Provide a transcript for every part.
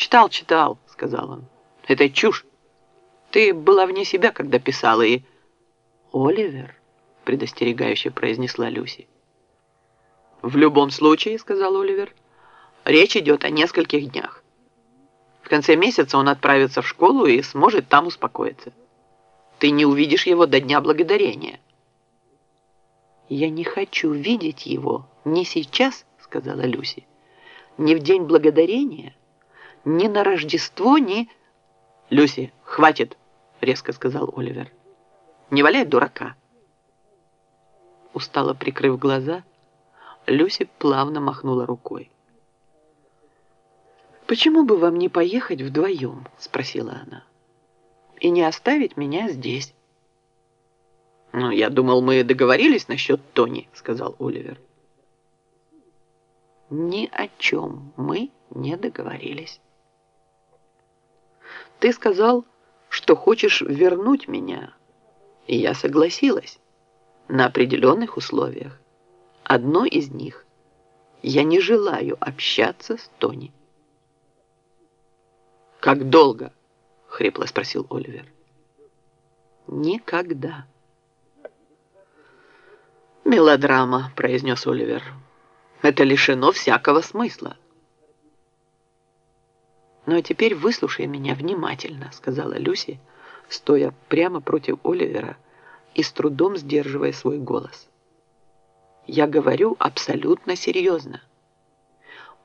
«Читал, читал», — сказал он. «Это чушь. Ты была вне себя, когда писала, и...» «Оливер», — предостерегающе произнесла Люси. «В любом случае», — сказал Оливер, — «речь идет о нескольких днях. В конце месяца он отправится в школу и сможет там успокоиться. Ты не увидишь его до Дня Благодарения». «Я не хочу видеть его не сейчас», — сказала Люси, — «не в День Благодарения, ни на Рождество, ни...» «Люси, хватит!» — резко сказал Оливер. «Не валяй дурака!» Устало прикрыв глаза, Люси плавно махнула рукой. «Почему бы вам не поехать вдвоем?» — спросила она. «И не оставить меня здесь?» «Ну, я думал, мы договорились насчет Тони», — сказал Оливер. «Ни о чем мы не договорились». «Ты сказал, что хочешь вернуть меня, и я согласилась на определенных условиях. Одно из них – я не желаю общаться с Тони». «Как долго?» – хрипло спросил Оливер. «Никогда». «Мелодрама», — произнес Оливер. «Это лишено всякого смысла». «Ну а теперь выслушай меня внимательно», — сказала Люси, стоя прямо против Оливера и с трудом сдерживая свой голос. «Я говорю абсолютно серьезно.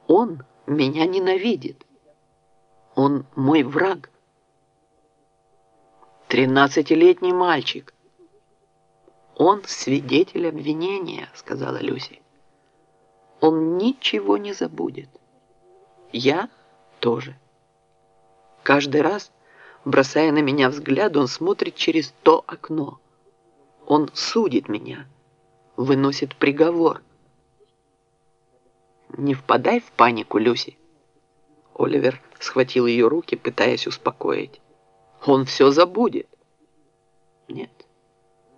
Он меня ненавидит. Он мой враг. Тринадцатилетний мальчик, «Он свидетель обвинения», — сказала Люси. «Он ничего не забудет. Я тоже. Каждый раз, бросая на меня взгляд, он смотрит через то окно. Он судит меня, выносит приговор. «Не впадай в панику, Люси!» Оливер схватил ее руки, пытаясь успокоить. «Он все забудет!» «Нет,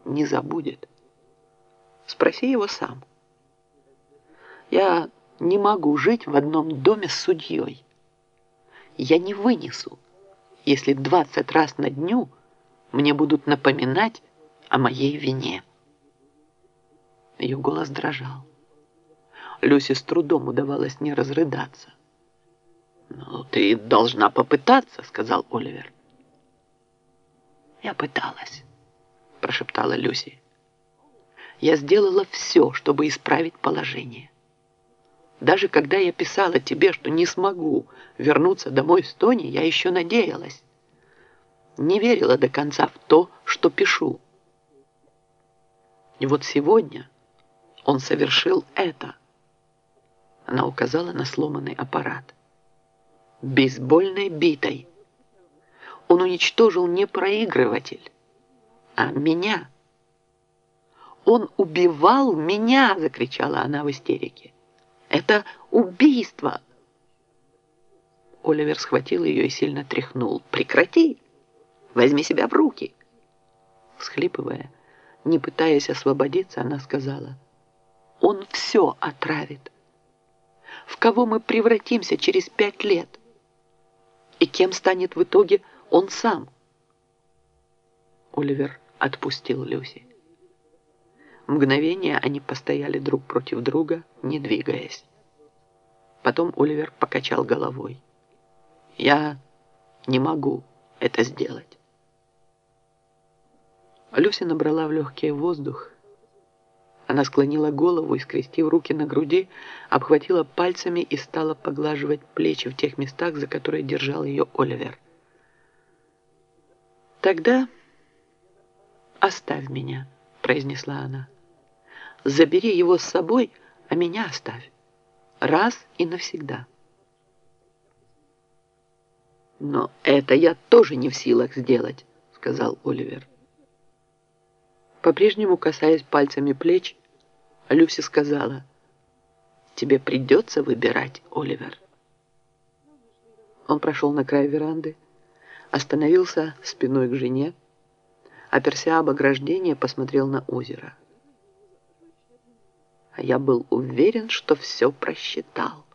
не забудет. Спроси его сам. Я не могу жить в одном доме с судьей. Я не вынесу, если двадцать раз на дню мне будут напоминать о моей вине. Ее голос дрожал. Люси с трудом удавалось не разрыдаться. «Ну, ты должна попытаться», — сказал Оливер. Я пыталась прошептала Люси. «Я сделала все, чтобы исправить положение. Даже когда я писала тебе, что не смогу вернуться домой с Тони, я еще надеялась. Не верила до конца в то, что пишу. И вот сегодня он совершил это». Она указала на сломанный аппарат. Бейсбольной битой. Он уничтожил не проигрыватель, а меня. «Он убивал меня!» — закричала она в истерике. «Это убийство!» Оливер схватил ее и сильно тряхнул. «Прекрати! Возьми себя в руки!» Всхлипывая, не пытаясь освободиться, она сказала, «Он все отравит. В кого мы превратимся через пять лет? И кем станет в итоге он сам?» Оливер отпустил Люси. Мгновение они постояли друг против друга, не двигаясь. Потом Оливер покачал головой. «Я не могу это сделать». Люси набрала в легкий воздух. Она склонила голову и, скрестив руки на груди, обхватила пальцами и стала поглаживать плечи в тех местах, за которые держал ее Оливер. Тогда «Оставь меня», — произнесла она. «Забери его с собой, а меня оставь. Раз и навсегда». «Но это я тоже не в силах сделать», — сказал Оливер. По-прежнему касаясь пальцами плеч, Люси сказала, «Тебе придется выбирать, Оливер». Он прошел на край веранды, остановился спиной к жене, оперся об ограждение, посмотрел на озеро. А я был уверен, что все просчитал.